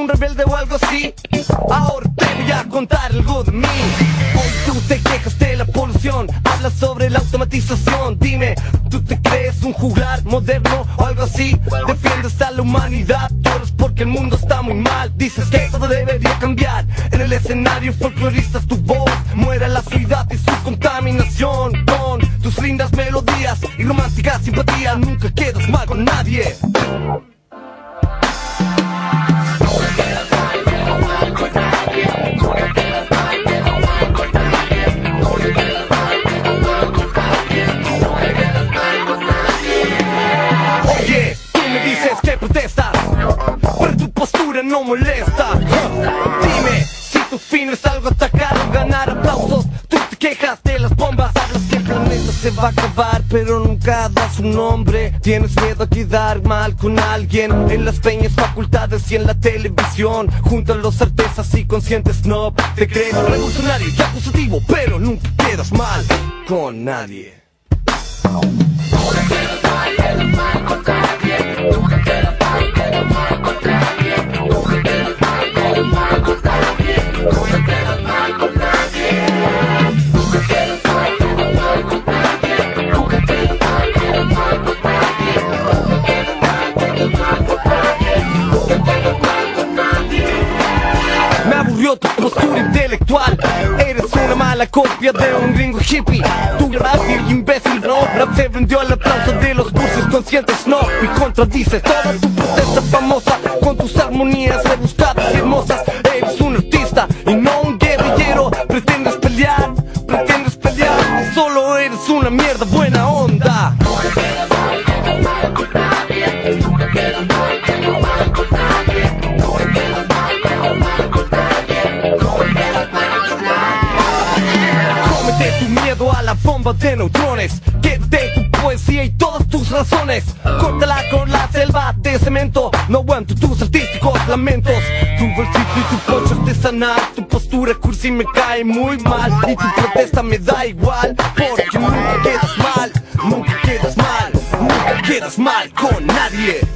un rebelde o algo así. Ahora te voy a contar algo de mí. Hoy tú te quejas de la polución Hablas sobre la automatización. Dime, ¿tú te crees un juglar moderno o algo así? Defiendes a la humanidad Lloras porque el mundo está muy mal. Dices que todo debería cambiar. En el escenario folcloristas tu voz Muera la ciudad y su contaminación Con tus lindas melodías y romántica simpatía Nunca quedas mal con nadie se va a acabar, pero nunca das un nombre. Tienes miedo a quedar mal con alguien en las peñas facultades y en la televisión. Junto a los artesas y conscientes no te crees revolucionario y acusativo, pero nunca quedas mal con nadie. Me postura intelectual Eres una mala copia de un gringo hippie. Tu gracia imbécil no Rap se vendió al aplauso de los cursos conscientes no. Y contradices toda tu protesta famosa Con tus armonías rebuscadas y hermosas. Eres un artista y no un guerrillero. Pretendes pelear, pretendes pelear. Solo eres una mierda buena onda bomba de neutrones. Quédate tu poesía y todas tus razones. Córtala con la selva de cemento. No aguanto tus artísticos lamentos. Tu bolsito y tu poncho artesanal. Tu postura cursi me cae muy mal. Y tu protesta me da igual. Porque nunca quedas mal. Nunca quedas mal. Nunca quedas mal con nadie